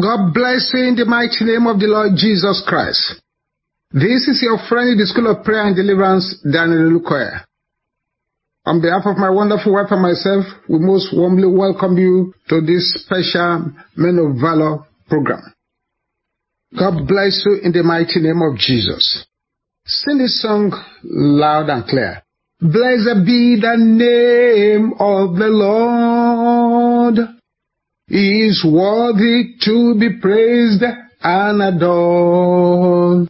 God bless you in the mighty name of the Lord Jesus Christ. This is your friend in the School of Prayer and Deliverance, Daniel Olukoya. On behalf of my wonderful wife and myself, we most warmly welcome you to this special Men of Valor program. God bless you in the mighty name of Jesus. Sing this song loud and clear. Blessed be the name of the Lord. He is worthy to be praised and adored.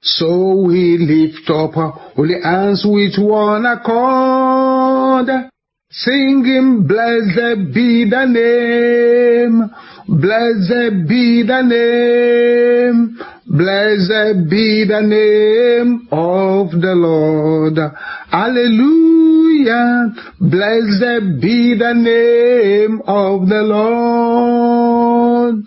So we lift up holy hands with one accord, singing, Blessed be the name, blessed be the name, blessed be the name of the Lord. Hallelujah, blessed be the name of the Lord.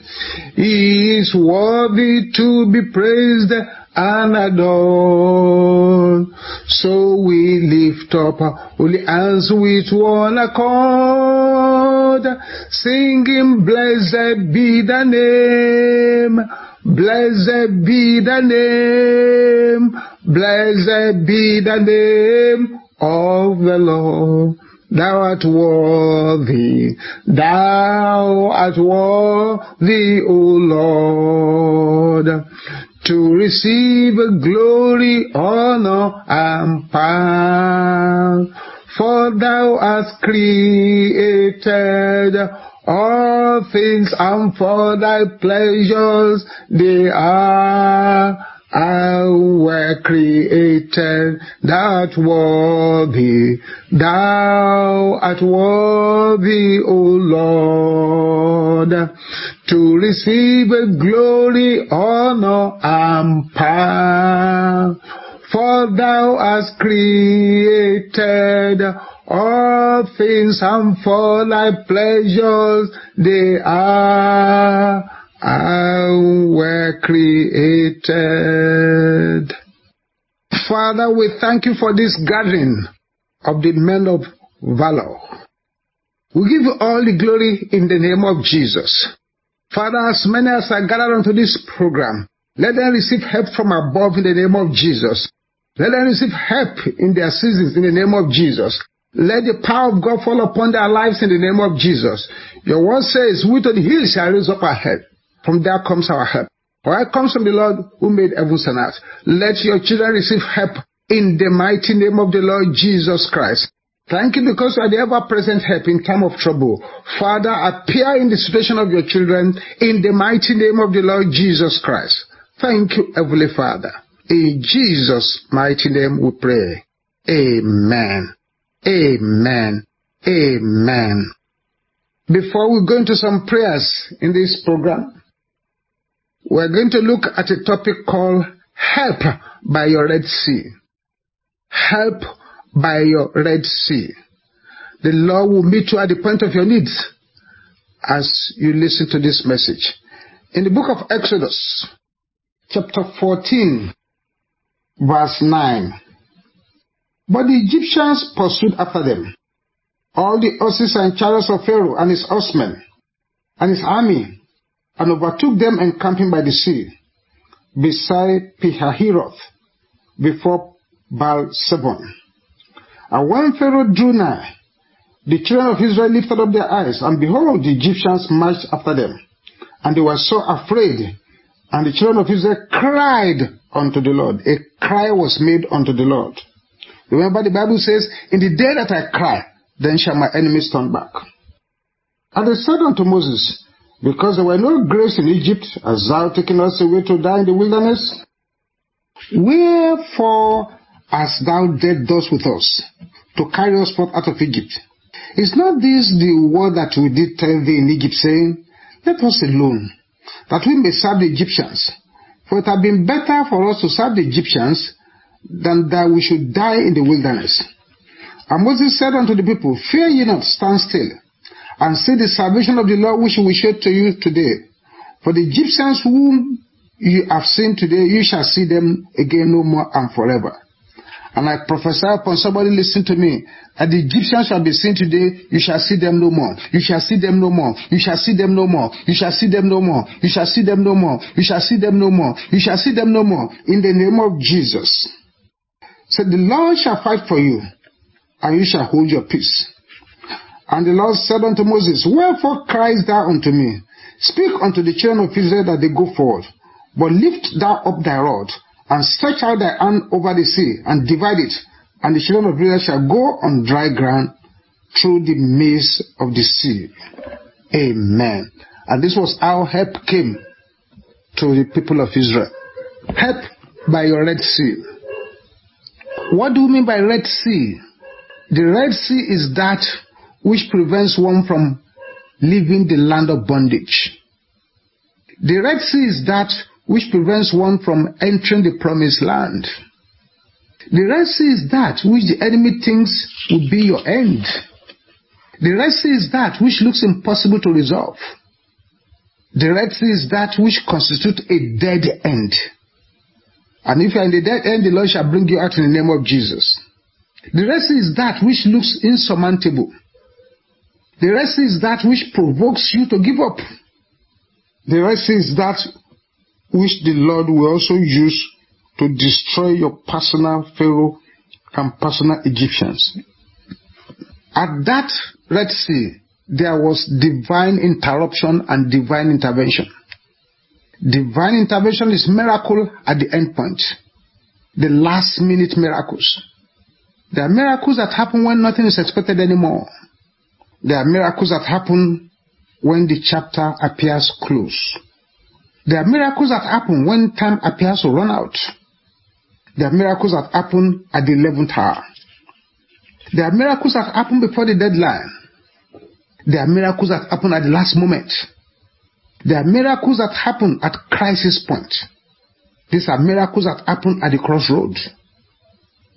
He is worthy to be praised and adored. So we lift up holy hands with one accord, singing, Blessed be the name, blessed be the name, blessed be the name of the Lord. Thou art worthy, thou art worthy, O Lord to receive glory, honor, and power. For thou hast created all things, and for thy pleasures they are I were created, that worthy, thou art worthy, O Lord, to receive glory, honor, and power. For thou hast created all things, and for thy pleasures they are I were created. Father, we thank you for this gathering of the men of valor. We give you all the glory in the name of Jesus. Father, as many as are gathered onto this program, let them receive help from above in the name of Jesus. Let them receive help in their seasons in the name of Jesus. Let the power of God fall upon their lives in the name of Jesus. Your word says, We to the hills shall raise up our head. From there comes our help. Our help comes from the Lord who made heavens and earth. Let your children receive help in the mighty name of the Lord Jesus Christ. Thank you because you are the ever-present help in time of trouble. Father, appear in the situation of your children in the mighty name of the Lord Jesus Christ. Thank you, Heavenly Father. In Jesus' mighty name we pray. Amen. Amen. Amen. Before we go into some prayers in this program, we're going to look at a topic called Help by your Red Sea. Help by your Red Sea. The Lord will meet you at the point of your needs as you listen to this message. In the book of Exodus, chapter 14, verse 9. But the Egyptians pursued after them, all the horses and chariots of Pharaoh and his horsemen, and his army, and overtook them encamping by the sea, beside Pi-hahiroth, before Baal-zephon. And when Pharaoh drew nigh, the children of Israel lifted up their eyes, and behold, the Egyptians marched after them. And they were so afraid, and the children of Israel cried unto the Lord. A cry was made unto the Lord. Remember the Bible says, In the day that I cry, then shall my enemies turn back. And they said unto Moses, because there were no graves in Egypt, as thou taken us away to die in the wilderness? Wherefore hast thou dealt thus with us, to carry us forth out of Egypt? Is not this the word that we did tell thee in Egypt, saying, Let us alone, that we may serve the Egyptians? For it had been better for us to serve the Egyptians than that we should die in the wilderness. And Moses said unto the people, Fear ye not, stand still and see the salvation of the Lord which we show to you today. For the Egyptians whom you have seen today, you shall see them again no more and forever. And I prophesy upon somebody listen to me. That the Egyptians shall be seen today, you shall see them no more. You shall see them no more. You shall see them no more. You shall see them no more. You shall see them no more. You shall see them no more. You shall see them no more. In the name of Jesus. Said the Lord shall fight for you, and you shall hold your peace. And the Lord said unto Moses, Wherefore criest thou unto me? Speak unto the children of Israel that they go forward. But lift thou up thy rod, and stretch out thy hand over the sea, and divide it, and the children of Israel shall go on dry ground through the maze of the sea. Amen. And this was how help came to the people of Israel. Help by your Red Sea. What do you mean by Red Sea? The Red Sea is that which prevents one from leaving the land of bondage. The Red Sea is that which prevents one from entering the promised land. The Red Sea is that which the enemy thinks will be your end. The Red Sea is that which looks impossible to resolve. The Red Sea is that which constitutes a dead end. And if you are in the dead end, the Lord shall bring you out in the name of Jesus. The rest is that which looks insurmountable. The rest is that which provokes you to give up. The rest is that which the Lord will also use to destroy your personal Pharaoh and personal Egyptians. At that Red Sea, there was divine interruption and divine intervention. Divine intervention is miracle at the end point. The last minute miracles. There are miracles that happen when nothing is expected anymore. There are miracles that happen when the chapter appears close. There are miracles that happen when time appears to run out. There are miracles that happen at the 11th hour. There are miracles that happen before the deadline. There are miracles that happen at the last moment. There are miracles that happen at crisis point. These are miracles that happen at the crossroad.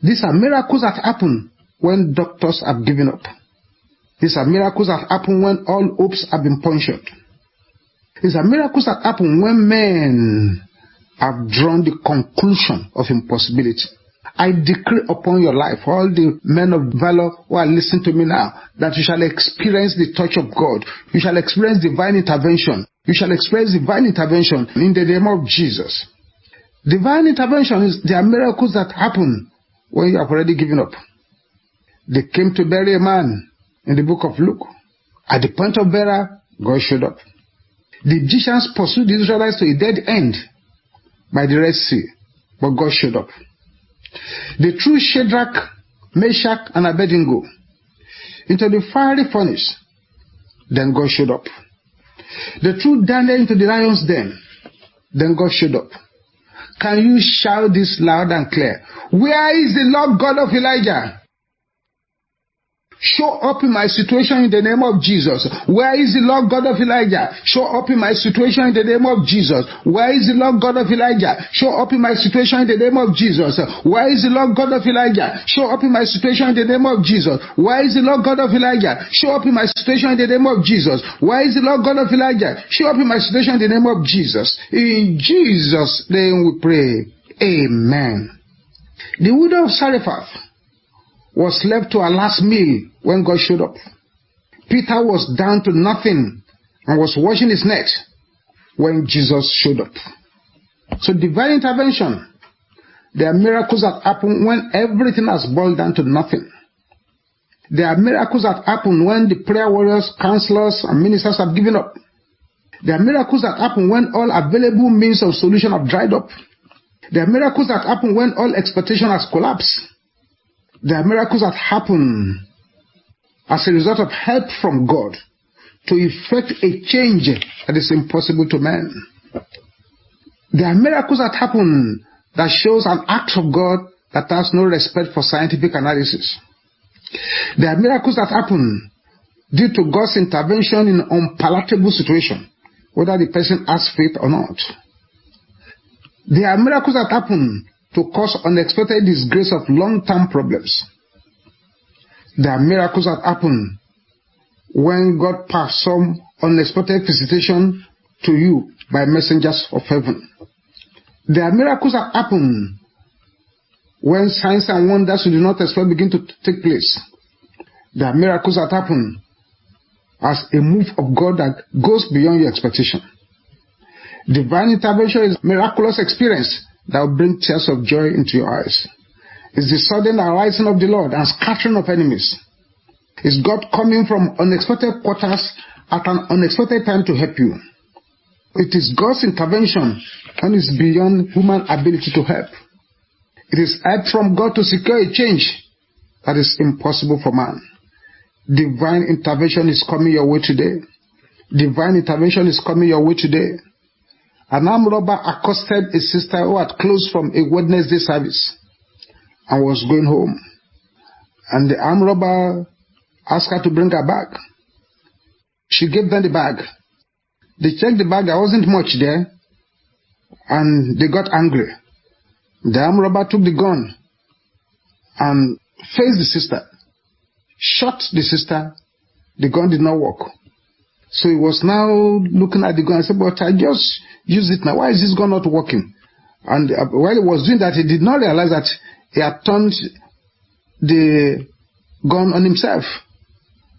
These are miracles that happen when doctors have given up. These are miracles that happen when all hopes have been punctured. These are miracles that happen when men have drawn the conclusion of impossibility. I decree upon your life, all the men of valor who are listening to me now, that you shall experience the touch of God. You shall experience divine intervention. You shall experience divine intervention in the name of Jesus. Divine intervention is there are miracles that happen when you have already given up. They came to bury a man in the book of Luke. At the point of burial, God showed up. The Egyptians pursued the Israelites to a dead end by the Red Sea, but God showed up. They threw Shadrach, Meshach, and Abednego into the fiery furnace. Then God showed up. They threw Daniel into the lion's den. Then God showed up. Can you shout this loud and clear? Where is the Lord God of Elijah? Show up in my situation in the name of Jesus. Where is the Lord God of Elijah? Show up in my situation in the name of Jesus. Where is the Lord God of Elijah? Show up in my situation in the name of Jesus. Where is the Lord God of Elijah? Show up in my situation in the name of Jesus. Where is the Lord God of Elijah? Show up in my situation in the name of Jesus. Where is the Lord God of Elijah? Show up in my situation in the name of Jesus. In Jesus' name we pray. Amen. The widow of Zarephath was left to her last meal when God showed up. Peter was down to nothing and was washing his net when Jesus showed up. So divine intervention. There are miracles that happen when everything has boiled down to nothing. There are miracles that happen when the prayer warriors, counselors, and ministers have given up. There are miracles that happen when all available means of solution have dried up. There are miracles that happen when all expectation has collapsed. There are miracles that happen as a result of help from God to effect a change that is impossible to man. There are miracles that happen that shows an act of God that has no respect for scientific analysis. There are miracles that happen due to God's intervention in an unpalatable situation, whether the person has faith or not. There are miracles that happen to cause unexpected disgrace of long-term problems. There are miracles that happen when God passes some unexpected visitation to you by messengers of heaven. There are miracles that happen when signs and wonders you do not expect begin to take place. There are miracles that happen as a move of God that goes beyond your expectation. Divine intervention is miraculous experience that will bring tears of joy into your eyes. It's the sudden arising of the Lord and scattering of enemies. It's God coming from unexpected quarters at an unexpected time to help you. It is God's intervention and is beyond human ability to help. It is help from God to secure a change that is impossible for man. Divine intervention is coming your way today. Divine intervention is coming your way today. An armed robber accosted a sister who had closed from a Wednesday service and was going home. And the armed robber asked her to bring her bag. She gave them the bag. They checked the bag, there wasn't much there, and they got angry. The armed robber took the gun and faced the sister, shot the sister. The gun did not work. So he was now looking at the gun and said, But I just used it now. Why is this gun not working? And uh, while he was doing that, he did not realize that he had turned the gun on himself.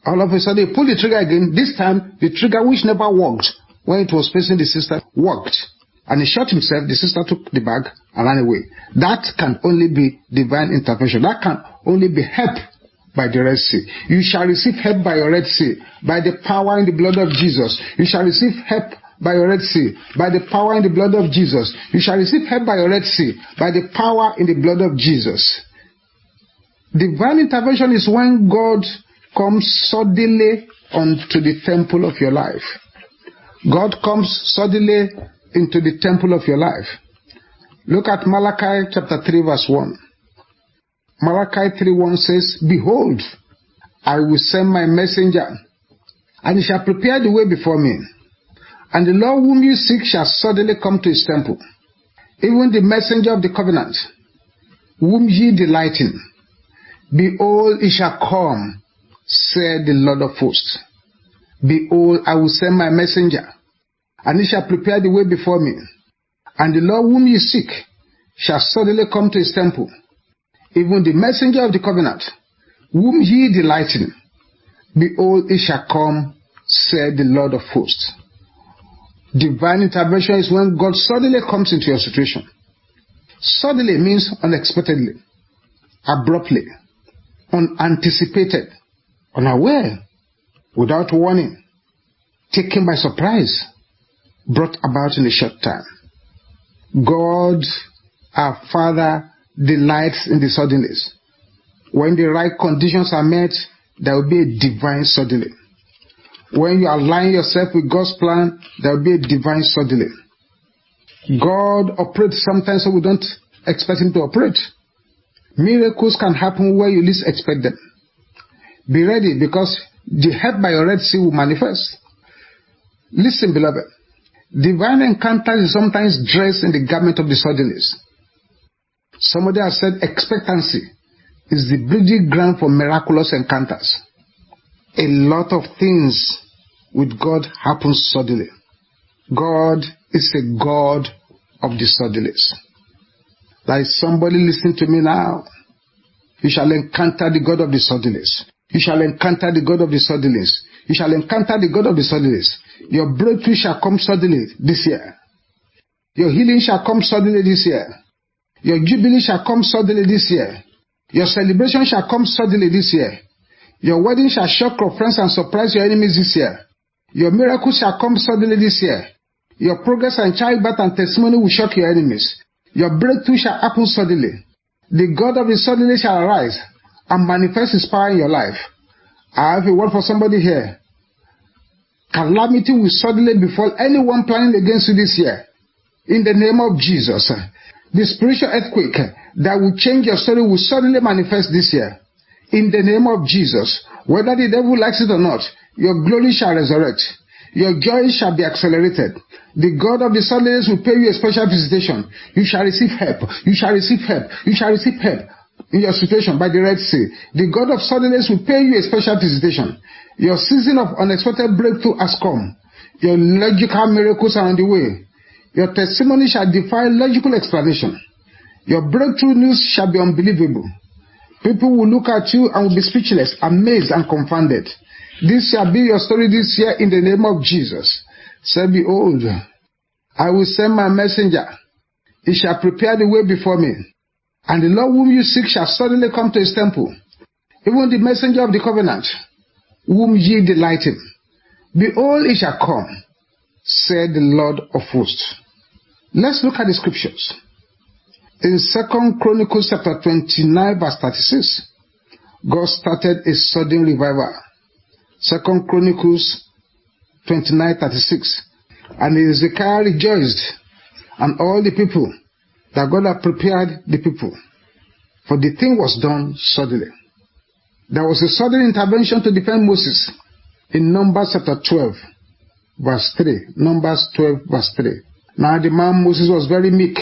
All of a sudden, he pulled the trigger again. This time, the trigger, which never worked when it was facing the sister, worked. And he shot himself. The sister took the bag and ran away. That can only be divine intervention. That can only be help by the Red Sea. You shall receive help by your Red Sea, by the power in the blood of Jesus. You shall receive help by your Red Sea, by the power in the blood of Jesus. You shall receive help by your Red Sea, by the power in the blood of Jesus. Divine intervention is when God comes suddenly onto the temple of your life. God comes suddenly into the temple of your life. Look at Malachi chapter 3 verse 1. Malachi 3:1 says, Behold, I will send my messenger, and he shall prepare the way before me. And the Lord whom you seek shall suddenly come to his temple, even the messenger of the covenant, whom ye delight in. Behold, he shall come, said the Lord of hosts. Behold, I will send my messenger, and he shall prepare the way before me. And the Lord whom ye seek shall suddenly come to his temple, even the messenger of the covenant, whom ye delight in. Behold, he shall come, said the Lord of hosts. Divine intervention is when God suddenly comes into your situation. Suddenly means unexpectedly, abruptly, unanticipated, unaware, without warning, taken by surprise, brought about in a short time. God, our Father, delights in the suddenness. When the right conditions are met, there will be a divine suddenly. When you align yourself with God's plan, there will be a divine suddenly. God operates sometimes so we don't expect Him to operate. Miracles can happen where you least expect them. Be ready because the help by your Red Sea will manifest. Listen, beloved. Divine encounter is sometimes dressed in the garment of the suddenness. Somebody has said expectancy is the breeding ground for miraculous encounters. A lot of things with God happen suddenly. God is a God of the suddenlies. There is somebody listening to me now. You shall encounter the God of the suddenlies. You shall encounter the God of the suddenlies. You shall encounter the God of the suddenlies. Your breakthrough shall come suddenly this year. Your healing shall come suddenly this year. Your jubilee shall come suddenly this year. Your celebration shall come suddenly this year. Your wedding shall shock your friends and surprise your enemies this year. Your miracle shall come suddenly this year. Your progress and childbirth and testimony will shock your enemies. Your breakthrough shall happen suddenly. The God of the suddenly shall arise and manifest his power in your life. I have a word for somebody here. Calamity will suddenly befall anyone planning against you this year. In the name of Jesus. The spiritual earthquake that will change your story will suddenly manifest this year. In the name of Jesus. Whether the devil likes it or not, your glory shall resurrect. Your joy shall be accelerated. The God of the suddenness will pay you a special visitation. You shall receive help. You shall receive help. You shall receive help in your situation by the Red Sea. The God of suddenness will pay you a special visitation. Your season of unexpected breakthrough has come. Your logical miracles are on the way. Your testimony shall defy logical explanation. Your breakthrough news shall be unbelievable. People will look at you and will be speechless, amazed, and confounded. This shall be your story this year in the name of Jesus. Say, Behold, I will send my messenger. He shall prepare the way before me. And the Lord whom you seek shall suddenly come to his temple. Even the messenger of the covenant, whom ye delight in. Behold, he shall come, said the Lord of hosts. Let's look at the scriptures. In Second Chronicles chapter 29 verse 36, God started a sudden revival. Second Chronicles 29 36. And Hezekiah rejoiced and all the people that God had prepared the people. For the thing was done suddenly. There was a sudden intervention to defend Moses in Numbers chapter 12 verse 3. Numbers 12 verse 3. Now the man Moses was very meek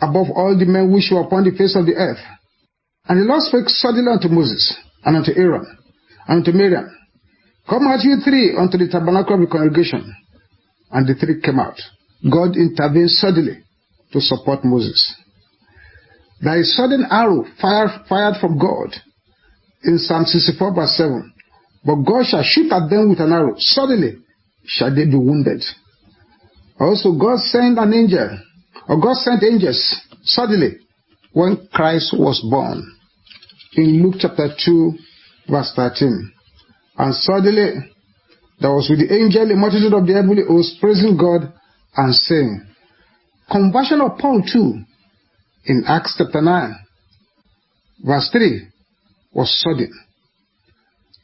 above all the men which were upon the face of the earth. And the Lord spake suddenly unto Moses, and unto Aaron, and unto Miriam, Come out you three unto the tabernacle of the congregation. And the three came out. God intervened suddenly to support Moses. There is sudden arrow fired, fired from God in Psalm 64 verse 7. But God shall shoot at them with an arrow. Suddenly shall they be wounded. Also God sent an angel or God sent angels suddenly when Christ was born. In Luke chapter 2, verse 13. And suddenly there was with the angel a multitude of the heavenly hosts praising God and saying, Conversion of Paul too, in Acts chapter 9, verse 3, was sudden.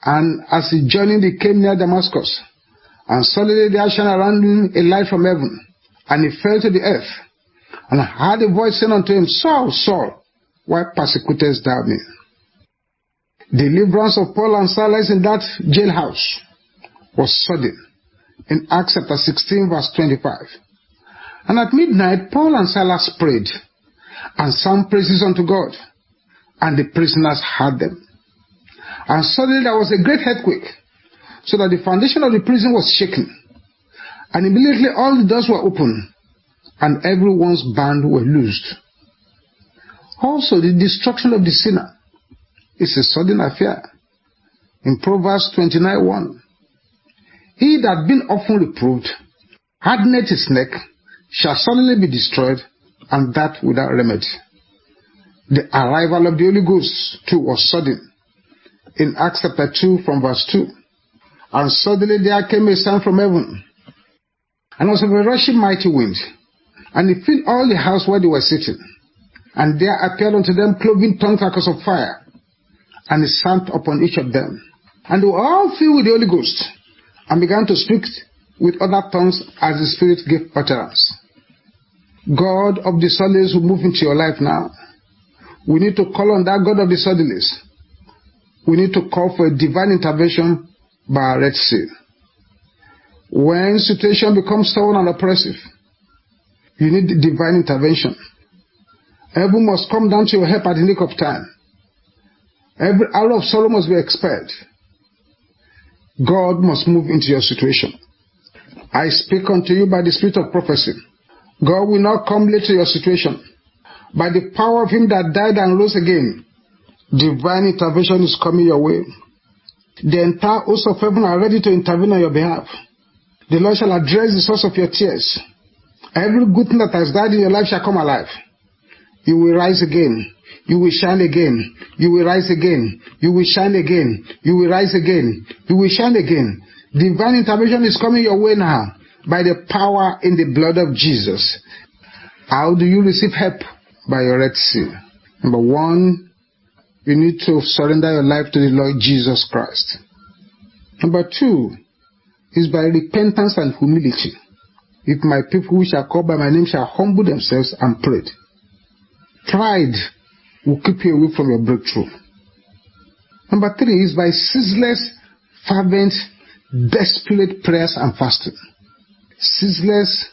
And as he journeyed, he came near Damascus. And suddenly there shone around him a light from heaven, and he fell to the earth. And heard a voice saying unto him, Saul, Saul, why persecutest thou me? Deliverance of Paul and Silas in that jailhouse was sudden in Acts chapter 16 verse 25. And at midnight, Paul and Silas prayed and sang praises unto God, and the prisoners heard them. And suddenly there was a great earthquake, so that the foundation of the prison was shaken. And immediately all the doors were opened, and everyone's band were loosed. Also, the destruction of the sinner is a sudden affair. In Proverbs 29 1, he that been often reproved, hardeneth his neck, shall suddenly be destroyed, and that without remedy. The arrival of the Holy Ghost too was sudden. In Acts chapter 2 from verse 2. And suddenly there came a sound from heaven, and was of a rushing mighty wind, and it filled all the house where they were sitting. And there appeared unto them cloven tongues like as of fire, and it sat upon each of them. And they were all filled with the Holy Ghost, and began to speak with other tongues as the Spirit gave utterance. God of the suddenlies will move into your life now. We need to call on that God of the suddenlies. We need to call for a divine intervention by Red Sea. When situation becomes stubborn and oppressive, you need divine intervention. Heaven must come down to your help at the nick of time. Every hour of sorrow must be expelled. God must move into your situation. I speak unto you by the spirit of prophecy. God will not come late to your situation. By the power of him that died and rose again, divine intervention is coming your way. The entire host of heaven are ready to intervene on your behalf. The Lord shall address the source of your tears. Every good thing that has died in your life shall come alive. You will rise again. You will shine again. You will rise again. You will shine again. You will rise again. You will shine again. Divine intervention is coming your way now by the power in the blood of Jesus. How do you receive help? By your Red Sea. Number one, you need to surrender your life to the Lord Jesus Christ. Number two is by repentance and humility. If my people which are called by my name shall humble themselves and pray. Pride will keep you away from your breakthrough. Number three is by ceaseless, fervent, desperate prayers and fasting. Ceaseless,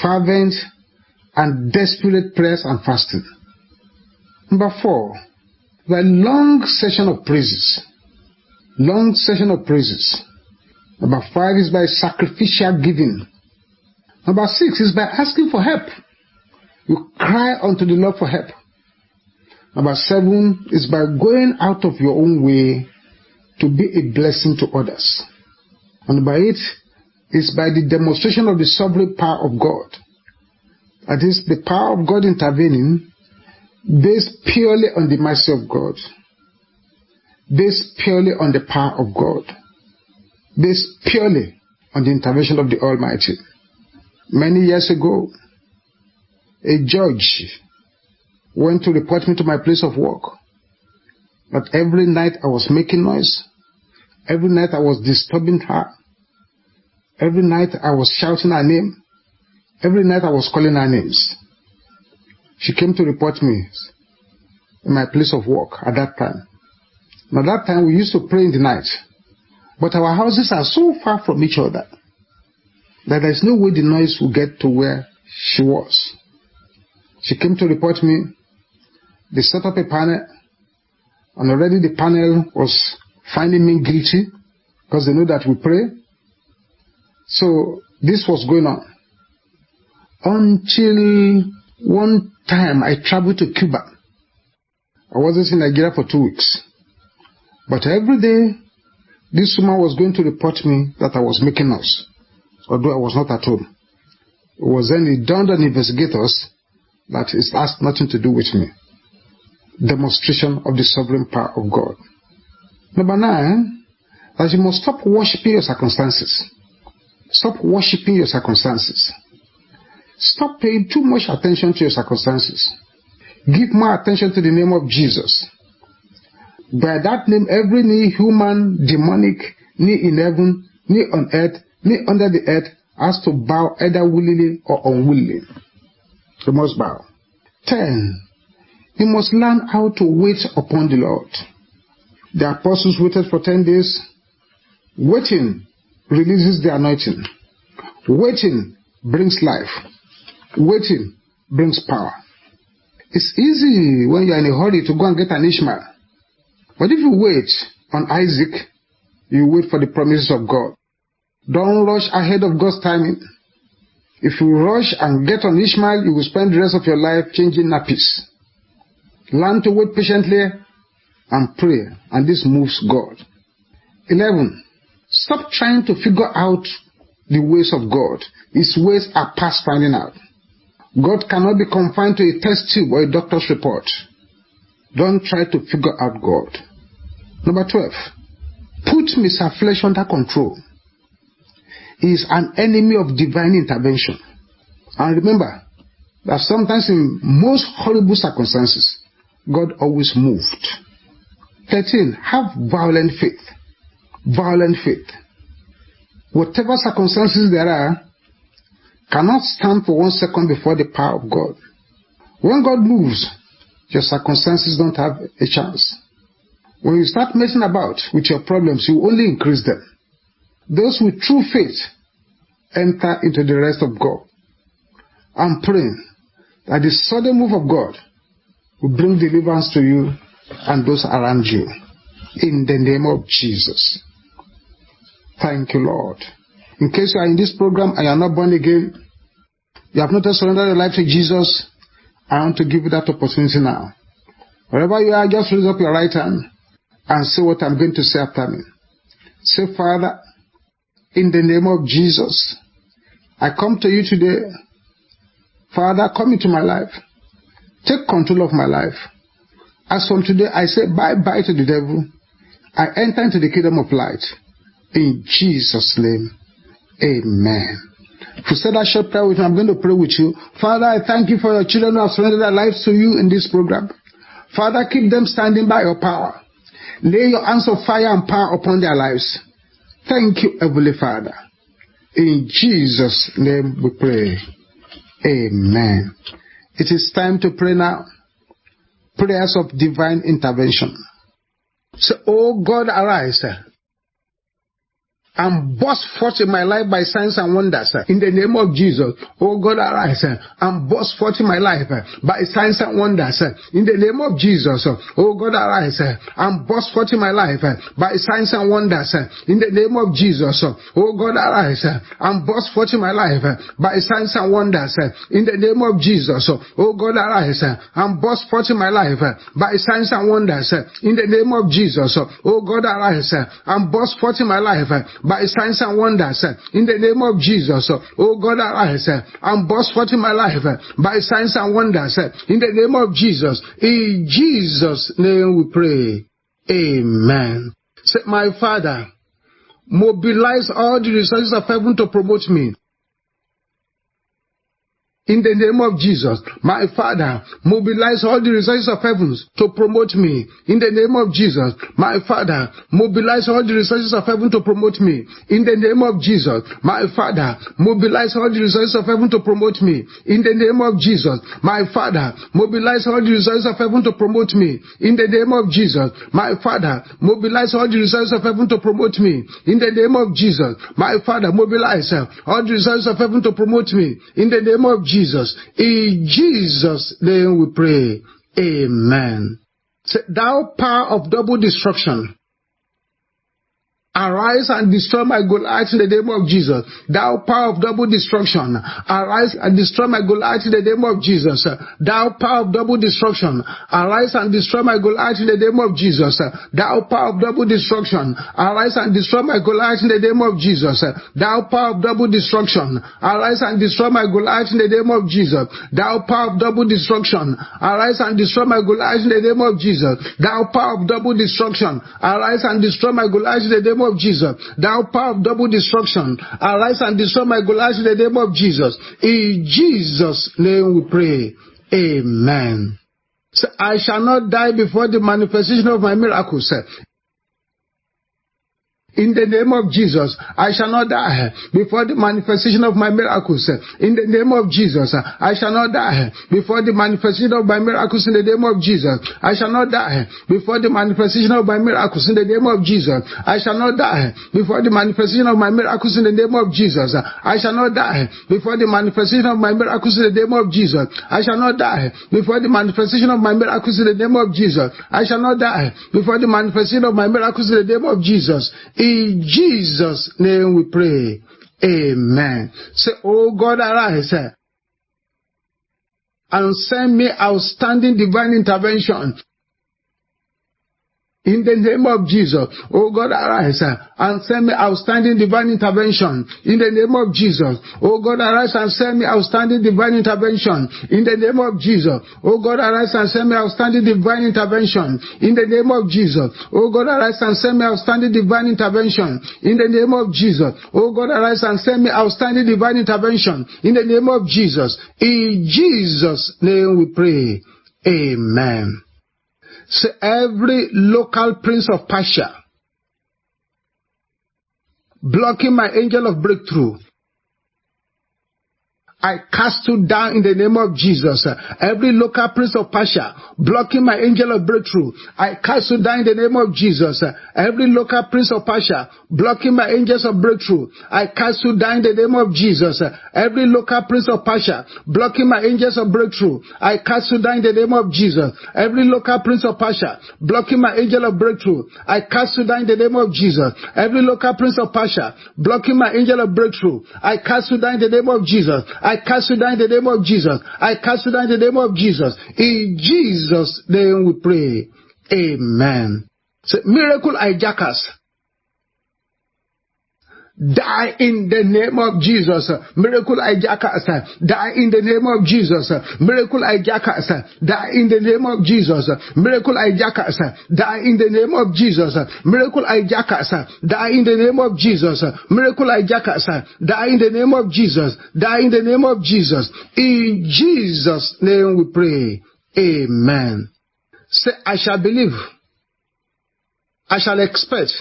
fervent, and desperate prayers and fasting. Number four, by long session of praises. Long session of praises. Number five is by sacrificial giving. Number six is by asking for help. You cry unto the Lord for help. Number seven is by going out of your own way to be a blessing to others. And number eight is by the demonstration of the sovereign power of God. That is the power of God intervening based purely on the mercy of God, based purely on the power of God, based purely on the intervention of the Almighty. Many years ago, a judge went to report me to my place of work. But every night I was making noise. Every night I was disturbing her. Every night I was shouting her name. Every night I was calling her names. She came to report me in my place of work at that time. At that time we used to pray in the night. But our houses are so far from each other that there is no way the noise will get to where she was. She came to report me. They set up a panel, and already the panel was finding me guilty because they know that we pray. So this was going on until one time I traveled to Cuba. I wasn't in Nigeria for two weeks. But every day, this woman was going to report me that I was making noise, although I was not at home. It was then it dawned on investigators that it has nothing to do with me. Demonstration of the sovereign power of God. Number nine, that you must stop worshiping your circumstances. Stop worshiping your circumstances. Stop paying too much attention to your circumstances. Give more attention to the name of Jesus. By that name, every knee, human, demonic, knee in heaven, knee on earth, knee under the earth, has to bow either willingly or unwillingly. You must bow. 10. You must learn how to wait upon the Lord. The apostles waited for 10 days. Waiting releases the anointing. Waiting brings life. Waiting brings power. It's easy when you're in a hurry to go and get an Ishmael. But if you wait on Isaac, you wait for the promises of God. Don't rush ahead of God's timing. If you rush and get on Ishmael, you will spend the rest of your life changing nappies. Learn to wait patiently and pray, and this moves God. 11. Stop trying to figure out the ways of God. His ways are past finding out. God cannot be confined to a test tube or a doctor's report. Don't try to figure out God. Number 12. Put Mr. Flesh under control. He is an enemy of divine intervention. And remember that sometimes in most horrible circumstances, God always moved. 13. Have violent faith. Violent faith. Whatever circumstances there are, cannot stand for one second before the power of God. When God moves, your circumstances don't have a chance. When you start messing about with your problems, you only increase them. Those with true faith enter into the rest of God. I'm praying that the sudden move of God will bring deliverance to you and those around you. In the name of Jesus. Thank you, Lord. In case you are in this program and you are not born again, you have not surrendered your life to Jesus, I want to give you that opportunity now. Wherever you are, just raise up your right hand and say what I'm going to say after me. Say, Father, in the name of Jesus, I come to you today. Father, come into my life. Take control of my life. As from today, I say bye bye to the devil. I enter into the kingdom of light. In Jesus' name, amen. If you said that short prayer with me, I'm going to pray with you. Father, I thank you for your children who have surrendered their lives to you in this program. Father, keep them standing by your power. Lay your hands of fire and power upon their lives. Thank you, Heavenly Father. In Jesus' name we pray. Amen. It is time to pray now. Prayers of divine intervention. So, oh God, arise and burst forth in my life by signs and wonders. In the name of Jesus, oh God, arise eh, and burst forth in my life eh, by signs and wonders. In the name of Jesus, eh, oh God, arise and burst forth in my life by signs and wonders. In the name of Jesus, oh God, arise and burst forth in my life by signs and wonders. In the name of Jesus, oh God, arise and burst forth in my life by signs and wonders. In the name of Jesus, oh God, arise and burst forth in my life by signs and wonders in the name of Jesus. Oh God, arise and burst forth in my life by signs and wonders in the name of Jesus. In Jesus' name we pray. Amen. Say, my Father, mobilize all the resources of heaven to promote me in the name of Jesus, my Father, mobilize all the resources of heavens to promote me. In the name of Jesus, my Father, mobilize all the resources of heaven to promote me. In the name of Jesus, my Father, mobilize all the resources of heaven to promote me. In the name of Jesus, my Father, mobilize all the resources of heaven to promote me. In the name of Jesus, my Father, mobilize all the resources of heaven to promote me. In the name of Jesus, my Father, mobilize all the resources of heaven to promote me. In the name of Jesus, Jesus. In Jesus' name we pray. Amen. Thou power of double destruction. Arise and destroy my Goliath in the name of Jesus. Thou power of double destruction. Arise and destroy my Goliath in the name of Jesus. Thou power of double destruction. Arise and destroy my Goliath in the name of Jesus. Thou power of double destruction. Arise and destroy my Goliath in the name of Jesus. Thou power of double destruction. Arise and destroy my Goliath in the name of Jesus. Thou power of double destruction. Arise and destroy my Goliath in the name of Jesus. Thou power of double destruction. Arise and destroy my Goliath in the name name of Jesus. Thou power of double destruction, arise and destroy my Goliath in the name of Jesus. In Jesus' name we pray. Amen. So I shall not die before the manifestation of my miracles. In the name of Jesus, I shall not die before the manifestation of my miracles. In the name of Jesus, I shall not die before the manifestation of my miracles. In the name of Jesus, I shall not die before the manifestation of my miracles. In the name of Jesus, I shall not die before the manifestation of my miracles. In the name of Jesus, I shall not die before the manifestation of my miracles. In the name of Jesus, I shall not die before the manifestation of my miracles. In the name of Jesus, I shall not die before the manifestation of my miracles. In the name of Jesus. In Jesus' name we pray. Amen. Say, Oh God, arise and send me outstanding divine intervention in the name of Jesus, oh God, arise and send me outstanding divine intervention. In the name of Jesus, oh God, arise and send me outstanding divine intervention. In the name of Jesus, oh God, arise and send me outstanding divine intervention. In the name of Jesus, oh God, arise and send me outstanding divine intervention. In the name of Jesus, oh God, arise and send me outstanding divine intervention. In the name of Jesus, in Jesus' name we pray. Amen. So every local prince of Persia blocking my angel of breakthrough I cast you down in the name of Jesus. Every local prince of Persia blocking my angel of breakthrough. I cast you down in the name of Jesus. Every local prince of Persia blocking my angels of breakthrough. I cast you down in the name of Jesus. Every local prince of Persia blocking my angels of breakthrough. I cast you down in the name of Jesus. Every local prince of Persia blocking my angel of breakthrough. I cast you down in the name of Jesus. Every local prince of Persia blocking my angel of breakthrough. I cast you down in the name of Jesus. Cast you down in the name of Jesus. I cast you down in the name of Jesus. In Jesus' name we pray. Amen. So, miracle hijackers Die in the name of Jesus. Miracle hijackers. Die in the name of Jesus. Miracle hijackers. Die in the name of Jesus. Miracle hijackers. Die in the name of Jesus. Miracle hijackers. Die in the name of Jesus. Miracle hijackers. Die in the name of Jesus. Die in the name of Jesus. In Jesus' name we pray. Amen. Say, I shall believe. I shall expect.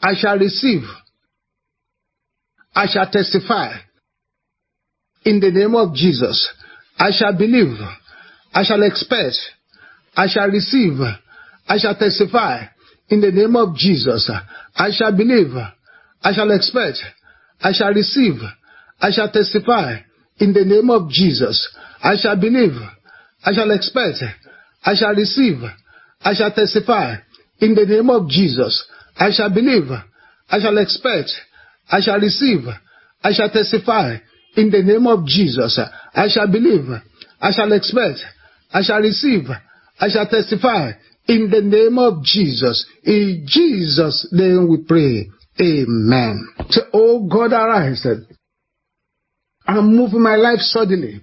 I shall receive. I shall testify. In the name of Jesus. I shall believe. I shall expect. I shall receive. I shall testify. in the name of Jesus. I shall believe. I shall expect. I shall receive. I shall testify in the name of Jesus. I shall believe. I shall expect. I shall receive. I shall testify in the name of Jesus. I shall believe. I shall expect. I shall receive. I shall testify in the name of Jesus. I shall believe. I shall expect. I shall receive. I shall testify in the name of Jesus. In Jesus' name we pray. Amen. So, oh God, arise. I'm moving my life suddenly.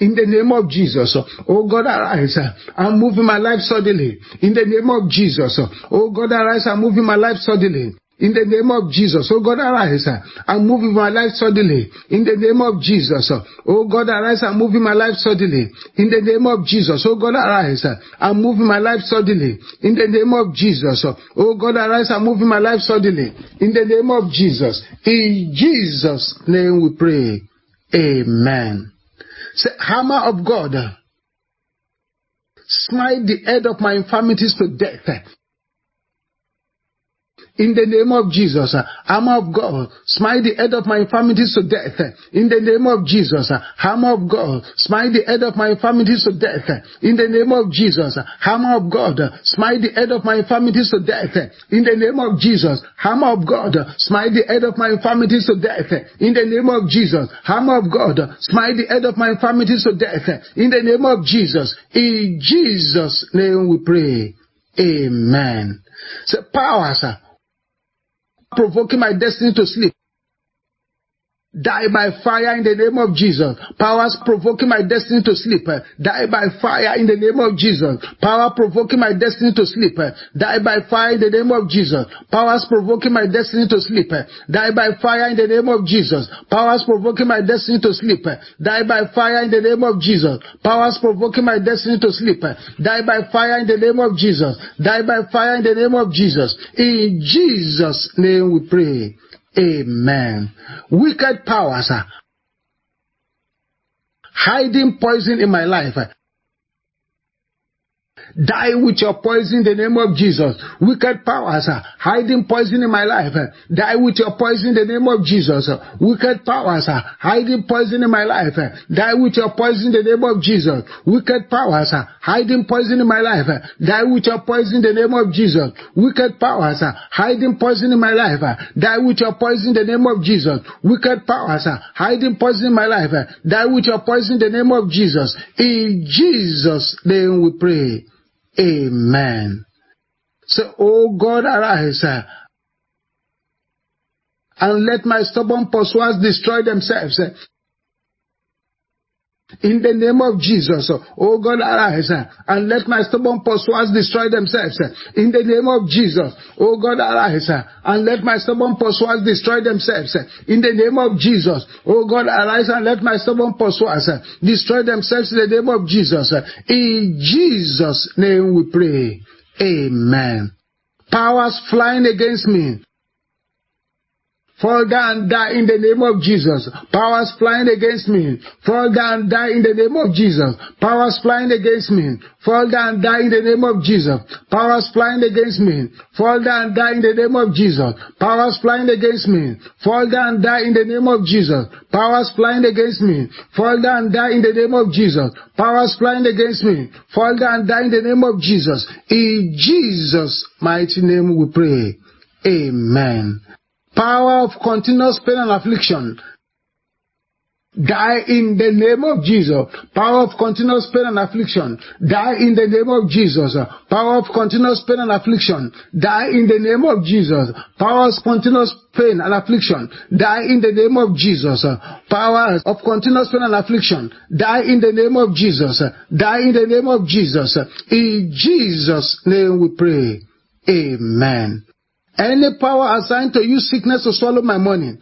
In the name of Jesus, oh God, arise. I'm moving my life suddenly. In the name of Jesus, oh God, arise. I'm moving my life suddenly. In the name of Jesus, oh God, arise and move in my life suddenly. In the name of Jesus, oh God, arise and move in my life suddenly. In the name of Jesus, oh God, arise and move in my life suddenly. In the name of Jesus, oh God, arise and move in my life suddenly. In the name of Jesus, in Jesus' name we pray. Amen. Say, hammer of God, smite the head of my infirmities to death in the name of Jesus, uh, hammer of God, smite the head of my infirmities to death. In the name of Jesus, uh, hammer of God, smite the head of my infirmities to death. In the name of Jesus, uh, hammer of God, smite the head of my infirmities to death. In the name of Jesus, hammer of God, smite the head of my infirmities to death. In the name of Jesus, hammer of God, smite the head of my infirmities to death. In the name of Jesus, in Jesus' name we pray. Amen. So powers provoking my destiny to sleep. Die by fire in the name of Jesus. Powers provoking my destiny to sleep. Die by fire in the name of Jesus. Power provoking my destiny to sleep. Die by fire in the name of Jesus. Powers provoking my destiny to sleep. Die by fire in the name of Jesus. Powers provoking my destiny to sleep. Die by fire in the name of Jesus. Powers provoking my destiny to sleep. Die by fire in the name of Jesus. Die by fire in the name of Jesus. In Jesus' name we pray. Amen. Wicked powers are hiding poison in my life. Ah. Die with your poison in the name of Jesus. Wicked powers hiding poison in my life. Die with your poison in the name of Jesus. Wicked powers hiding poison in my life. Die with your poison in the name of Jesus. Wicked powers hiding poison in my life. Die with your poison in the name of Jesus. Wicked powers hiding poison in my life. Die with your poison in the name of Jesus. Wicked powers hiding poison in my life. Die with your poison in the name of Jesus. In Jesus' name we pray. Amen. So, oh God, arise and let my stubborn pursuers destroy themselves. In the name of Jesus, oh God, arise and let my stubborn pursuers destroy themselves. In the name of Jesus, oh God, arise and let my stubborn pursuers destroy themselves. In the name of Jesus, oh God, arise and let my stubborn pursuers destroy themselves in the name of Jesus. In Jesus' name we pray. Amen. Powers flying against me Fall down, die in the name of Jesus. Powers flying against me. Fall down, die in the name of Jesus. Powers flying against me. Fall down, die in the name of Jesus. Powers flying against me. Fall down, die in the name of Jesus. Powers flying against me. Fall down, die in the name of Jesus. Powers flying against me. Fall down, die in the name of Jesus. Powers flying against me. Fall down, die in the name of Jesus. In Jesus' mighty name we pray. Amen. Power of continuous pain and affliction. Die in the name of Jesus. Power of continuous pain and affliction. Die in the name of Jesus. Power of continuous pain and affliction. Die in the name of Jesus. Power of continuous pain and affliction. Die in the name of Jesus. Power of continuous pain and affliction. Die in the name of Jesus. Die in the name of Jesus. In Jesus' name we pray. Amen. Any power assigned to use sickness to swallow my money.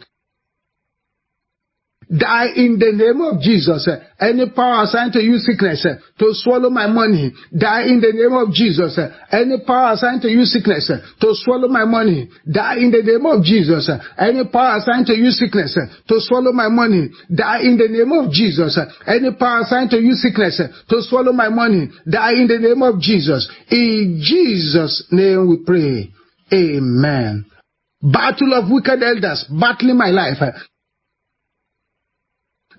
Die in the name of Jesus. Any power assigned to you sickness to swallow my money. Die in the name of Jesus. Any power assigned to you sickness to swallow my money. Die in the name of Jesus. Any power assigned to you sickness to swallow my money. Die in the name of Jesus. Any power assigned to use sickness to swallow my money. Die in the name of Jesus. In Jesus' name we pray. Amen. Battle of wicked elders battling my life.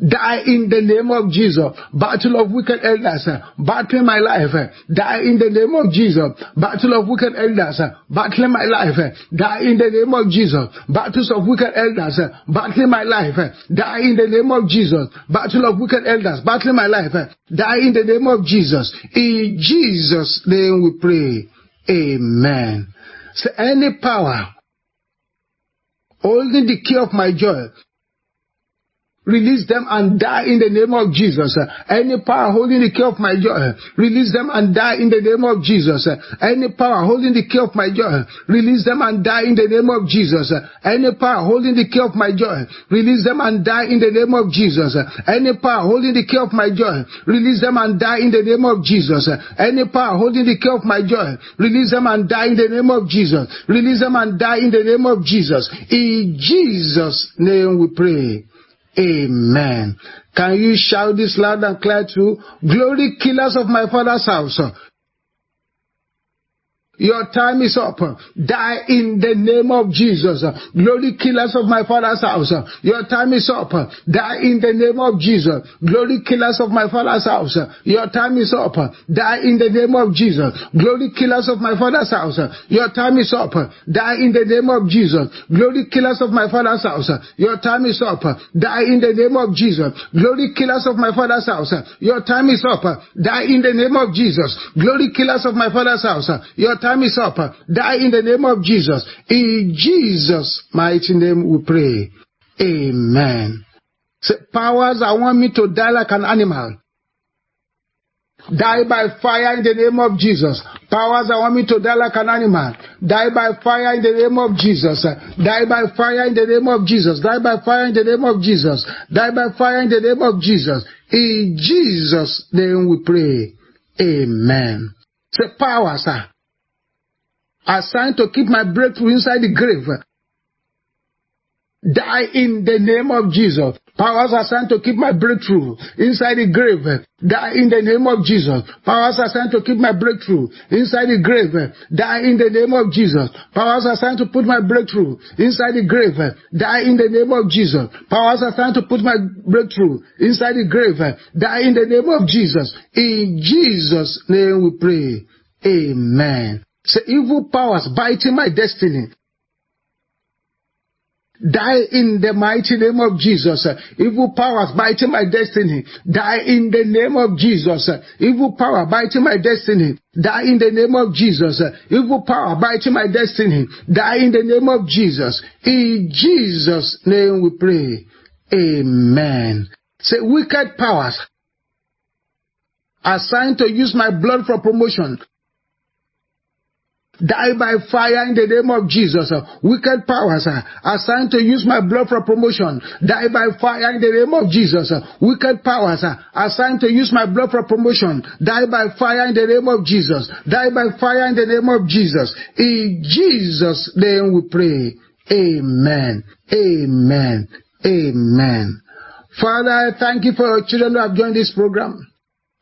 Die in the name of Jesus. Battle of wicked elders, battling my life. Die in the name of Jesus. Battle of wicked elders, battling my life. Die in the name of Jesus. Battles of wicked elders, battling my life. Die in the name of Jesus. Battle of wicked elders, battling my life. Die in the name of Jesus. In Jesus' name we pray. Amen. So any power holding the key of my joy Release them and die in the name of Jesus. Any power holding the key of my joy, release them and die in the name of Jesus. Any power holding the key of my joy, release them and die in the name of Jesus. Any power holding the key of my joy, release them and die in the name of Jesus. Any power holding the key of my joy, release them and die in the name of Jesus. Any power holding the key of my joy, release them and die in the name of Jesus. Release them and die in the name of Jesus. In Jesus' name we pray. Amen. Can you shout this loud and clear too? Glory killers of my father's house. Your time is up. Die in the name of Jesus. Glory killers of my father's house. Your time is up. Die in the name of Jesus. Glory killers of my father's house. Your time is up. Die in the name of Jesus. Glory killers of my father's house. Your time is up. Die in the name of Jesus. Glory killers of my father's house. Your time is up. Die in the name of Jesus. Glory killers of my father's house. Your time is up. Die in the name of Jesus. Glory killers of my father's house. Your time is up. Die in the name of Jesus. In Jesus' mighty name we pray. Amen. Say, powers I want me to die like an animal. Die by fire in the name of Jesus. Powers that want me to die like an animal. Die by fire in the name of Jesus. Die by fire in the name of Jesus. Die by fire in the name of Jesus. Die by fire in the name of Jesus. In Jesus' name we pray. Amen. Say powers, sir assigned to keep my breakthrough inside the grave die in the name of Jesus. Powers assigned to keep my breakthrough inside the grave. Die in the name of Jesus. Powers assigned to keep my breakthrough inside the grave. Die in the name of Jesus. Powers assigned to put my breakthrough inside the grave. Die in the name of Jesus. Powers assigned to put my breakthrough inside the grave. Die in the name of Jesus. In Jesus' name we pray. Amen. Say, evil powers biting my destiny. Die in the mighty name of Jesus. Evil powers biting my destiny. Die in the name of Jesus. Evil power biting my destiny. Die in the name of Jesus. Evil power biting my destiny. Die in the name of Jesus. In Jesus' name we pray. Amen. Say wicked powers assigned to use my blood for promotion Die by fire in the name of Jesus. Wicked powers are assigned to use my blood for promotion. Die by fire in the name of Jesus. Wicked powers are assigned to use my blood for promotion. Die by fire in the name of Jesus. Die by fire in the name of Jesus. In Jesus' name we pray. Amen. Amen. Amen. Father, I thank you for your children who have joined this program.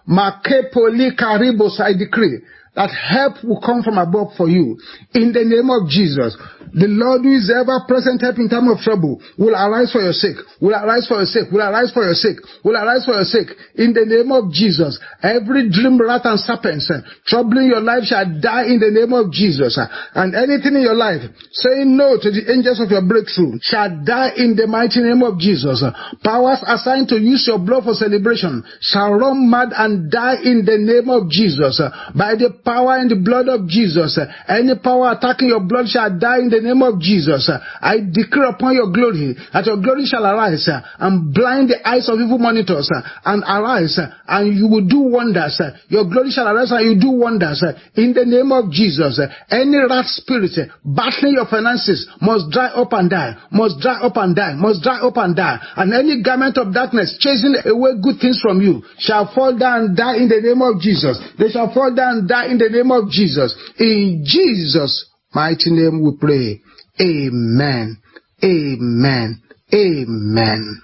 Makepoli karibos, I decree that help will come from above for you. In the name of Jesus, the Lord who is ever present help in time of trouble will arise for your sake, will arise for your sake, will arise for your sake, will arise for your sake. In the name of Jesus, every dream, rat and serpent uh, troubling your life shall die in the name of Jesus. Uh, and anything in your life saying no to the angels of your breakthrough shall die in the mighty name of Jesus. Uh, powers assigned to use your blood for celebration shall run mad and die in the name of Jesus. By the power in the blood of Jesus. Any power attacking your blood shall die in the name of Jesus. I decree upon your glory that your glory shall arise and blind the eyes of evil monitors and arise and you will do wonders. Your glory shall arise and you do wonders in the name of Jesus. Any rat spirit battling your finances must dry up and die, must dry up and die, must dry up and die. And any garment of darkness chasing away good things from you shall fall down and die in the name of Jesus. They shall fall down and die in the name of Jesus. In Jesus' mighty name we pray. Amen. Amen. Amen.